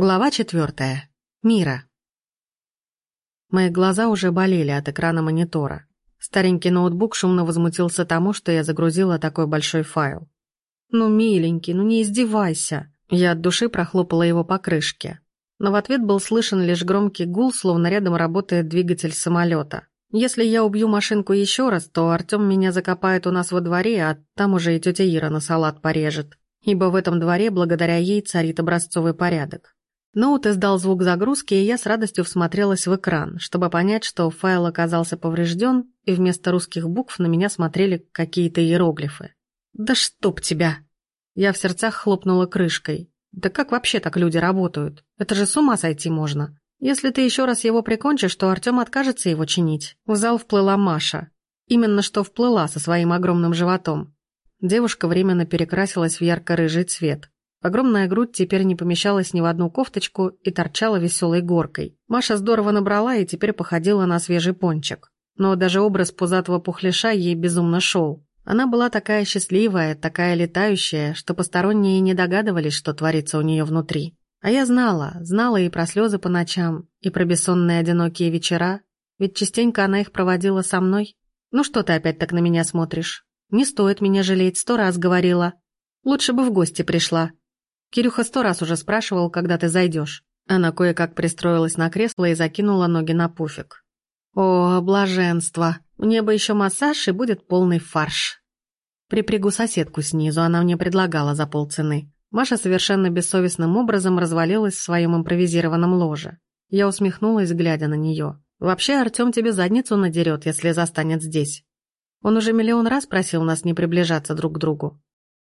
Глава четвертая. Мира. Мои глаза уже болели от экрана монитора. Старенький ноутбук шумно возмутился тому, что я загрузила такой большой файл. «Ну, миленький, ну не издевайся!» Я от души прохлопала его по крышке. Но в ответ был слышен лишь громкий гул, словно рядом работает двигатель самолета. Если я убью машинку еще раз, то Артем меня закопает у нас во дворе, а там уже и тетя Ира на салат порежет. Ибо в этом дворе благодаря ей царит образцовый порядок. Ноут издал звук загрузки, и я с радостью всмотрелась в экран, чтобы понять, что файл оказался поврежден, и вместо русских букв на меня смотрели какие-то иероглифы. «Да чтоб тебя!» Я в сердцах хлопнула крышкой. «Да как вообще так люди работают? Это же с ума сойти можно!» Если ты еще раз его прикончишь, то Артем откажется его чинить. В зал вплыла Маша. Именно что вплыла со своим огромным животом. Девушка временно перекрасилась в ярко-рыжий цвет. Огромная грудь теперь не помещалась ни в одну кофточку и торчала веселой горкой. Маша здорово набрала и теперь походила на свежий пончик. Но даже образ пузатого пухляша ей безумно шел. Она была такая счастливая, такая летающая, что посторонние не догадывались, что творится у нее внутри. А я знала, знала и про слезы по ночам, и про бессонные одинокие вечера, ведь частенько она их проводила со мной. Ну что ты опять так на меня смотришь? Не стоит меня жалеть, сто раз говорила. Лучше бы в гости пришла. Кирюха сто раз уже спрашивал, когда ты зайдешь. Она кое-как пристроилась на кресло и закинула ноги на пуфик. О, блаженство! Мне бы еще массаж, и будет полный фарш. Припрягу соседку снизу, она мне предлагала за полцены. Маша совершенно бессовестным образом развалилась в своем импровизированном ложе. Я усмехнулась, глядя на нее. «Вообще Артем тебе задницу надерет, если застанет здесь. Он уже миллион раз просил нас не приближаться друг к другу».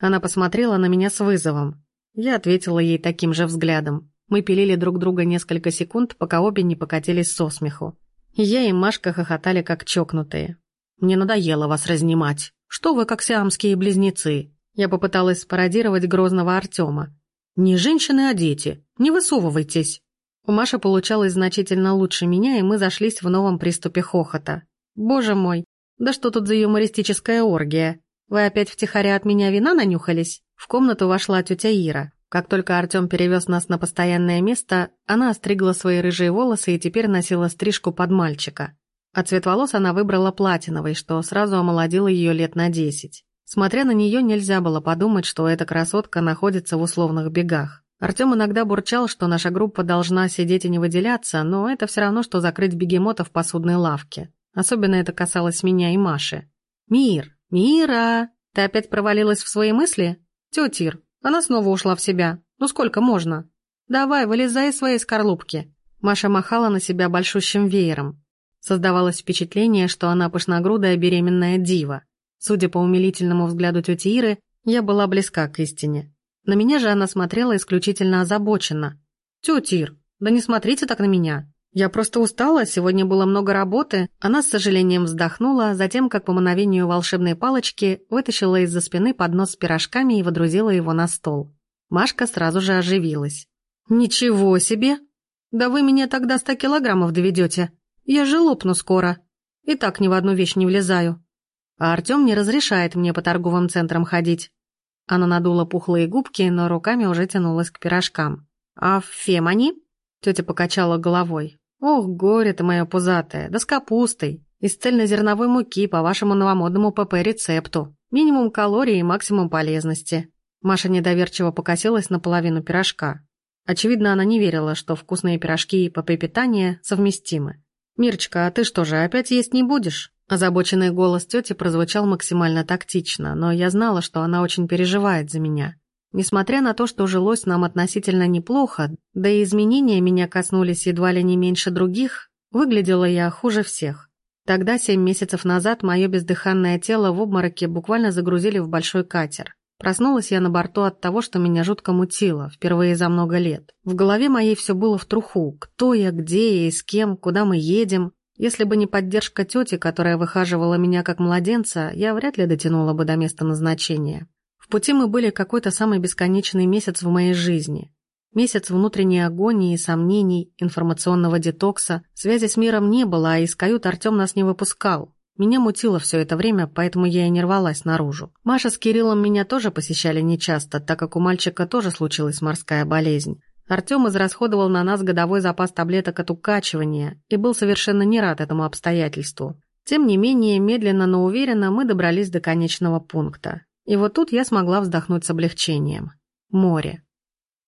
Она посмотрела на меня с вызовом. Я ответила ей таким же взглядом. Мы пилили друг друга несколько секунд, пока обе не покатились со смеху. Я и Машка хохотали как чокнутые. «Мне надоело вас разнимать. Что вы, как сиамские близнецы?» Я попыталась спародировать грозного Артема. «Не женщины, а дети. Не высовывайтесь!» У Маши получалось значительно лучше меня, и мы зашлись в новом приступе хохота. «Боже мой, да что тут за юмористическая оргия? Вы опять втихаря от меня вина нанюхались?» В комнату вошла тетя Ира. Как только Артем перевез нас на постоянное место, она остригла свои рыжие волосы и теперь носила стрижку под мальчика. А цвет волос она выбрала платиновый, что сразу омолодило ее лет на десять. Смотря на нее, нельзя было подумать, что эта красотка находится в условных бегах. Артем иногда бурчал, что наша группа должна сидеть и не выделяться, но это все равно, что закрыть бегемота в посудной лавке. Особенно это касалось меня и Маши. «Мир! Мира! Ты опять провалилась в свои мысли?» «Тетя Ир, она снова ушла в себя. Ну сколько можно? Давай, вылезай из своей скорлупки». Маша махала на себя большущим веером. Создавалось впечатление, что она пышногрудая беременная дива. Судя по умилительному взгляду тети Иры, я была близка к истине. На меня же она смотрела исключительно озабоченно. «Тетя Ир, да не смотрите так на меня. Я просто устала, сегодня было много работы». Она с сожалением вздохнула, затем, как по мановению волшебной палочки, вытащила из-за спины поднос с пирожками и водрузила его на стол. Машка сразу же оживилась. «Ничего себе! Да вы меня тогда ста килограммов доведете. Я же лопну скоро. И так ни в одну вещь не влезаю». А Артем не разрешает мне по торговым центрам ходить. Она надула пухлые губки, но руками уже тянулась к пирожкам. «А в Фемани?» Тетя покачала головой. «Ох, горе ты мое пузатое, да с капустой. Из цельнозерновой муки по вашему новомодному ПП-рецепту. Минимум калорий и максимум полезности». Маша недоверчиво покосилась на половину пирожка. Очевидно, она не верила, что вкусные пирожки и ПП-питание совместимы. «Мирочка, а ты что же, опять есть не будешь?» Озабоченный голос тети прозвучал максимально тактично, но я знала, что она очень переживает за меня. Несмотря на то, что жилось нам относительно неплохо, да и изменения меня коснулись едва ли не меньше других, выглядела я хуже всех. Тогда, семь месяцев назад, мое бездыханное тело в обмороке буквально загрузили в большой катер. Проснулась я на борту от того, что меня жутко мутило, впервые за много лет. В голове моей все было в труху. Кто я, где я и с кем, куда мы едем. Если бы не поддержка тети, которая выхаживала меня как младенца, я вряд ли дотянула бы до места назначения. В пути мы были какой-то самый бесконечный месяц в моей жизни. Месяц внутренней агонии, сомнений, информационного детокса. Связи с миром не было, а из кают Артем нас не выпускал. Меня мутило все это время, поэтому я и не рвалась наружу. Маша с Кириллом меня тоже посещали нечасто, так как у мальчика тоже случилась морская болезнь. Артем израсходовал на нас годовой запас таблеток от укачивания и был совершенно не рад этому обстоятельству. Тем не менее, медленно, но уверенно мы добрались до конечного пункта. И вот тут я смогла вздохнуть с облегчением. Море.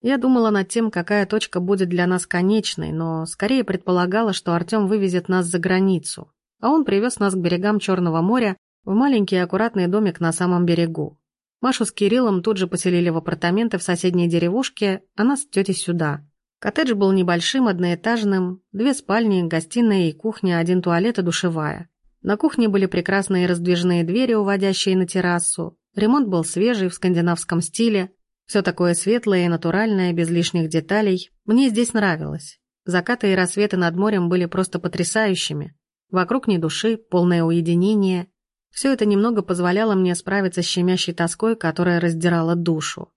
Я думала над тем, какая точка будет для нас конечной, но скорее предполагала, что Артем вывезет нас за границу, а он привез нас к берегам Черного моря в маленький аккуратный домик на самом берегу. Машу с Кириллом тут же поселили в апартаменты в соседней деревушке, а нас с тетей сюда. Коттедж был небольшим, одноэтажным, две спальни, гостиная и кухня, один туалет и душевая. На кухне были прекрасные раздвижные двери, уводящие на террасу. Ремонт был свежий, в скандинавском стиле. Все такое светлое и натуральное, без лишних деталей. Мне здесь нравилось. Закаты и рассветы над морем были просто потрясающими. Вокруг ни души, полное уединение. Все это немного позволяло мне справиться с щемящей тоской, которая раздирала душу.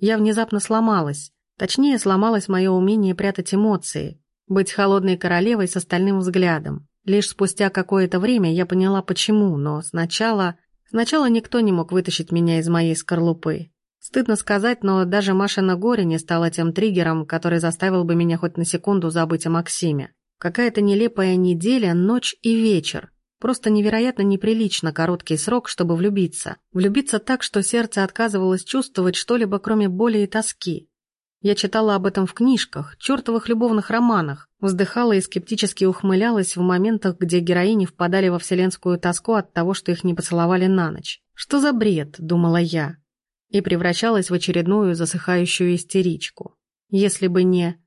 Я внезапно сломалась. Точнее, сломалось мое умение прятать эмоции, быть холодной королевой с остальным взглядом. Лишь спустя какое-то время я поняла почему, но сначала... Сначала никто не мог вытащить меня из моей скорлупы. Стыдно сказать, но даже Машина горе не стала тем триггером, который заставил бы меня хоть на секунду забыть о Максиме. Какая-то нелепая неделя, ночь и вечер. Просто невероятно неприлично короткий срок, чтобы влюбиться. Влюбиться так, что сердце отказывалось чувствовать что-либо, кроме боли и тоски. Я читала об этом в книжках, чертовых любовных романах, вздыхала и скептически ухмылялась в моментах, где героини впадали во вселенскую тоску от того, что их не поцеловали на ночь. «Что за бред?» – думала я. И превращалась в очередную засыхающую истеричку. Если бы не...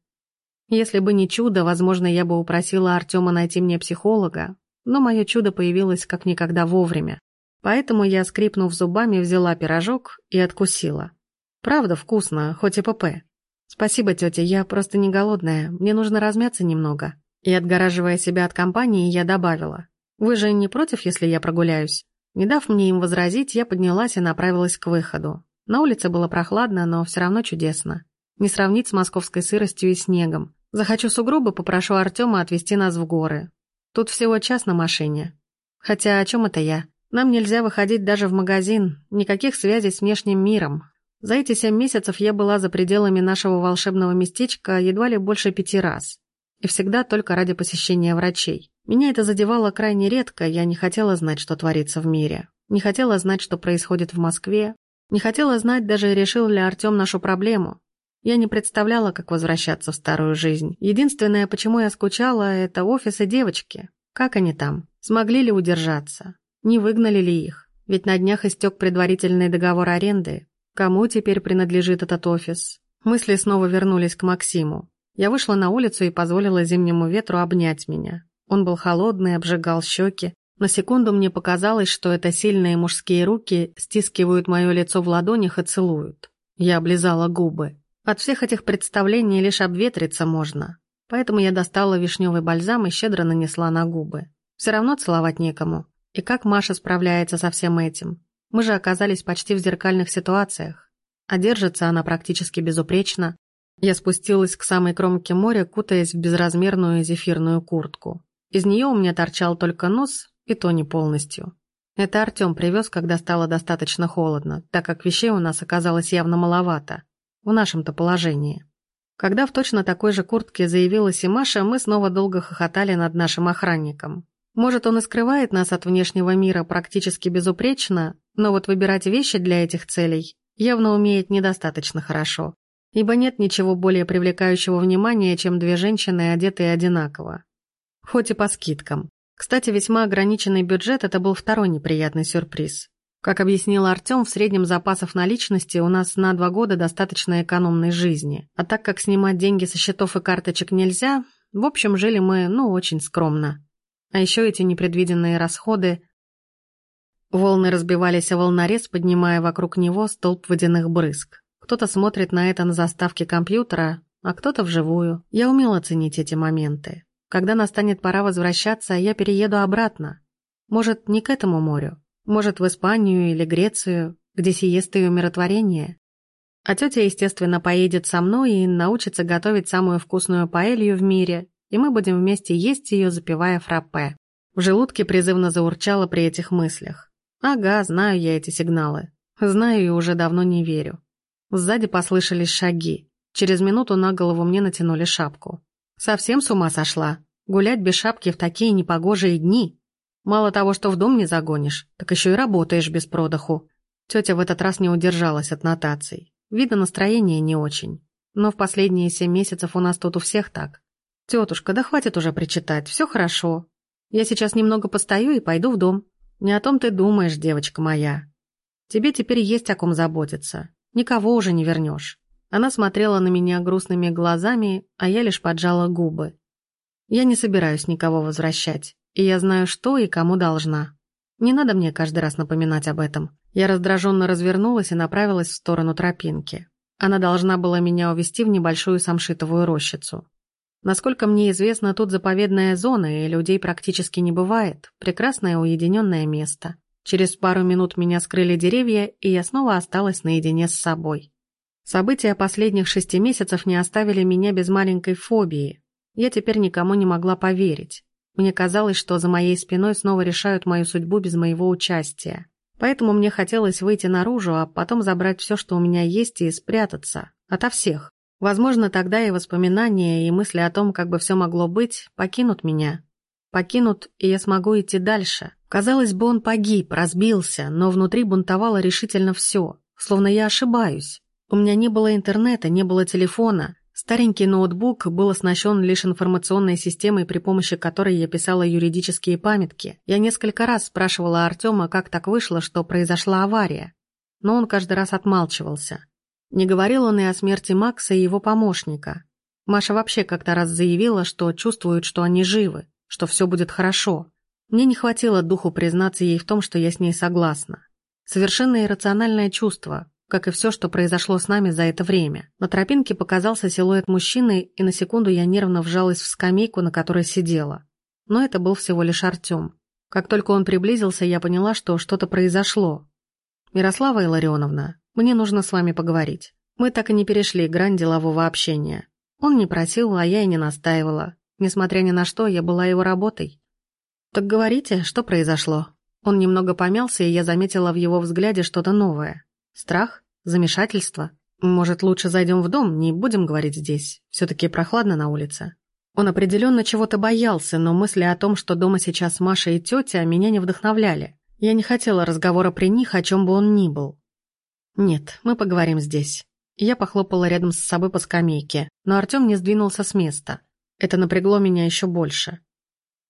Если бы не чудо, возможно, я бы упросила Артема найти мне психолога, но мое чудо появилось как никогда вовремя. Поэтому я, скрипнув зубами, взяла пирожок и откусила. Правда вкусно, хоть и ПП. «Спасибо, тетя, я просто не голодная, мне нужно размяться немного». И, отгораживая себя от компании, я добавила. «Вы же не против, если я прогуляюсь?» Не дав мне им возразить, я поднялась и направилась к выходу. На улице было прохладно, но все равно чудесно. Не сравнить с московской сыростью и снегом. Захочу сугробы, попрошу Артема отвезти нас в горы. Тут всего час на машине. Хотя о чем это я? Нам нельзя выходить даже в магазин, никаких связей с внешним миром. За эти семь месяцев я была за пределами нашего волшебного местечка едва ли больше пяти раз. И всегда только ради посещения врачей. Меня это задевало крайне редко, я не хотела знать, что творится в мире. Не хотела знать, что происходит в Москве. Не хотела знать, даже решил ли Артем нашу проблему. Я не представляла, как возвращаться в старую жизнь. Единственное, почему я скучала, это офис и девочки. Как они там? Смогли ли удержаться? Не выгнали ли их? Ведь на днях истек предварительный договор аренды, Кому теперь принадлежит этот офис? Мысли снова вернулись к Максиму. Я вышла на улицу и позволила зимнему ветру обнять меня. Он был холодный, обжигал щеки. На секунду мне показалось, что это сильные мужские руки стискивают мое лицо в ладонях и целуют. Я облизала губы. От всех этих представлений лишь обветриться можно. Поэтому я достала вишневый бальзам и щедро нанесла на губы. Все равно целовать некому. И как Маша справляется со всем этим? Мы же оказались почти в зеркальных ситуациях. А держится она практически безупречно. Я спустилась к самой кромке моря, кутаясь в безразмерную зефирную куртку. Из нее у меня торчал только нос, и то не полностью. Это Артем привез, когда стало достаточно холодно, так как вещей у нас оказалось явно маловато. В нашем-то положении. Когда в точно такой же куртке заявилась и Маша, мы снова долго хохотали над нашим охранником. Может, он и скрывает нас от внешнего мира практически безупречно, но вот выбирать вещи для этих целей явно умеет недостаточно хорошо. Ибо нет ничего более привлекающего внимания, чем две женщины, одетые одинаково. Хоть и по скидкам. Кстати, весьма ограниченный бюджет – это был второй неприятный сюрприз. Как объяснил Артем, в среднем запасов наличности у нас на два года достаточно экономной жизни. А так как снимать деньги со счетов и карточек нельзя, в общем, жили мы, ну, очень скромно. А еще эти непредвиденные расходы. Волны разбивались о волнорез, поднимая вокруг него столб водяных брызг. Кто-то смотрит на это на заставке компьютера, а кто-то вживую. Я умела ценить эти моменты. Когда настанет пора возвращаться, я перееду обратно. Может, не к этому морю. Может, в Испанию или Грецию, где сиесты и умиротворение. А тетя, естественно, поедет со мной и научится готовить самую вкусную паэлью в мире и мы будем вместе есть ее, запивая фраппе. В желудке призывно заурчало при этих мыслях. Ага, знаю я эти сигналы. Знаю и уже давно не верю. Сзади послышались шаги. Через минуту на голову мне натянули шапку. Совсем с ума сошла. Гулять без шапки в такие непогожие дни. Мало того, что в дом не загонишь, так еще и работаешь без продыху. Тетя в этот раз не удержалась от нотаций. Видно, настроение не очень. Но в последние семь месяцев у нас тут у всех так. Тетушка, да хватит уже причитать, все хорошо. Я сейчас немного постою и пойду в дом. Не о том ты думаешь, девочка моя. Тебе теперь есть о ком заботиться. Никого уже не вернешь. Она смотрела на меня грустными глазами, а я лишь поджала губы. Я не собираюсь никого возвращать, и я знаю, что и кому должна. Не надо мне каждый раз напоминать об этом. Я раздраженно развернулась и направилась в сторону тропинки. Она должна была меня увести в небольшую самшитовую рощицу. Насколько мне известно, тут заповедная зона, и людей практически не бывает. Прекрасное уединенное место. Через пару минут меня скрыли деревья, и я снова осталась наедине с собой. События последних шести месяцев не оставили меня без маленькой фобии. Я теперь никому не могла поверить. Мне казалось, что за моей спиной снова решают мою судьбу без моего участия. Поэтому мне хотелось выйти наружу, а потом забрать все, что у меня есть, и спрятаться. Ото всех. Возможно, тогда и воспоминания, и мысли о том, как бы все могло быть, покинут меня. Покинут, и я смогу идти дальше. Казалось бы, он погиб, разбился, но внутри бунтовало решительно все, словно я ошибаюсь. У меня не было интернета, не было телефона. Старенький ноутбук был оснащен лишь информационной системой, при помощи которой я писала юридические памятки. Я несколько раз спрашивала Артема, как так вышло, что произошла авария. Но он каждый раз отмалчивался. Не говорил он и о смерти Макса и его помощника. Маша вообще как-то раз заявила, что чувствует, что они живы, что все будет хорошо. Мне не хватило духу признаться ей в том, что я с ней согласна. Совершенно иррациональное чувство, как и все, что произошло с нами за это время. На тропинке показался силуэт мужчины, и на секунду я нервно вжалась в скамейку, на которой сидела. Но это был всего лишь Артем. Как только он приблизился, я поняла, что что-то произошло. «Мирослава Илларионовна, мне нужно с вами поговорить. Мы так и не перешли грань делового общения. Он не просил, а я и не настаивала. Несмотря ни на что, я была его работой. Так говорите, что произошло? Он немного помялся, и я заметила в его взгляде что-то новое. Страх? Замешательство? Может, лучше зайдем в дом, не будем говорить здесь. Все-таки прохладно на улице. Он определенно чего-то боялся, но мысли о том, что дома сейчас Маша и тетя, меня не вдохновляли. Я не хотела разговора при них, о чем бы он ни был. «Нет, мы поговорим здесь». Я похлопала рядом с собой по скамейке, но Артем не сдвинулся с места. Это напрягло меня еще больше.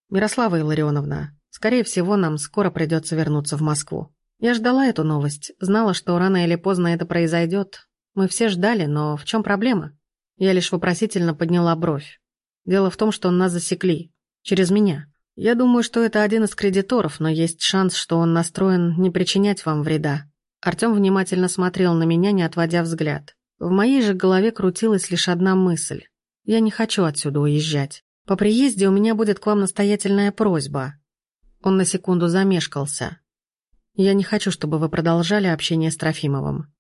«Мирослава Илларионовна, скорее всего, нам скоро придется вернуться в Москву. Я ждала эту новость, знала, что рано или поздно это произойдет. Мы все ждали, но в чем проблема?» Я лишь вопросительно подняла бровь. Дело в том, что нас засекли. Через меня. Я думаю, что это один из кредиторов, но есть шанс, что он настроен не причинять вам вреда. Артем внимательно смотрел на меня, не отводя взгляд. В моей же голове крутилась лишь одна мысль. Я не хочу отсюда уезжать. По приезде у меня будет к вам настоятельная просьба. Он на секунду замешкался. Я не хочу, чтобы вы продолжали общение с Трофимовым.